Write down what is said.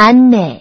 안내.